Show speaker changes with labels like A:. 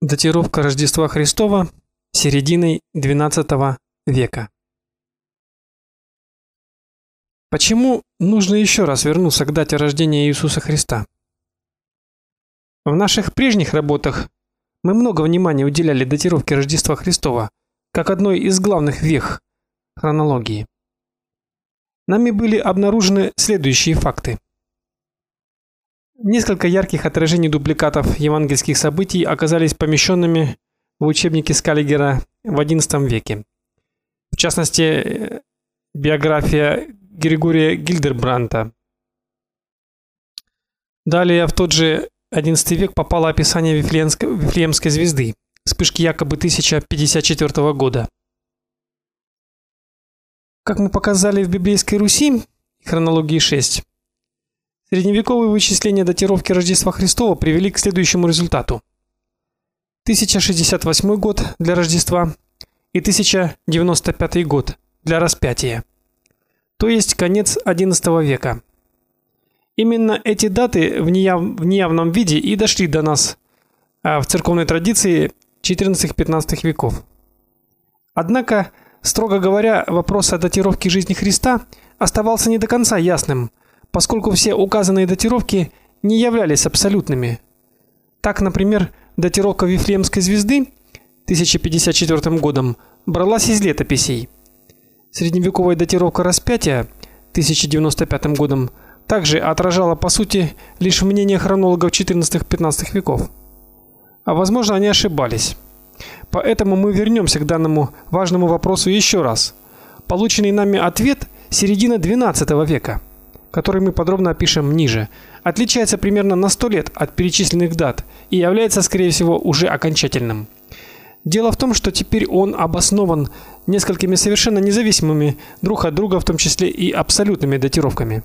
A: Датировка Рождества Христова серединой XII века. Почему нужно еще раз вернуться к дате рождения Иисуса Христа? В наших прежних работах мы много внимания уделяли датировке Рождества Христова как одной из главных вех хронологии. Нами были обнаружены следующие факты. Несколько ярких отражений дубликатов евангельских событий оказались помещенными в учебнике Скаллигера в XI веке. В частности, биография Григория Гильдербранта. Далее в тот же XI век попало описание Вифлеемской звезды, вспышки якобы 1054 года. Как мы показали в библейской Руси, хронологии 6, Средневековые вычисления датировки Рождества Христова привели к следующему результату. 1068 год для Рождества и 1095 год для распятия. То есть конец XI века. Именно эти даты в, неяв... в неявном виде и дошли до нас а в церковной традиции XIV-XV веков. Однако, строго говоря, вопрос о датировке жизни Христа оставался не до конца ясным – поскольку все указанные датировки не являлись абсолютными. Так, например, датировка Вифлеемской звезды 1054 годом бралась из летописей. Средневековая датировка распятия 1095 годом также отражала по сути лишь мнение хронологов XIV-XV веков. А возможно, они ошибались. Поэтому мы вернемся к данному важному вопросу еще раз. Полученный нами ответ середина XII века который мы подробно опишем ниже, отличается примерно на 100 лет от перечисленных дат и является, скорее всего, уже окончательным. Дело в том, что теперь он обоснован несколькими совершенно независимыми друг от друга, в том числе и абсолютными датировками.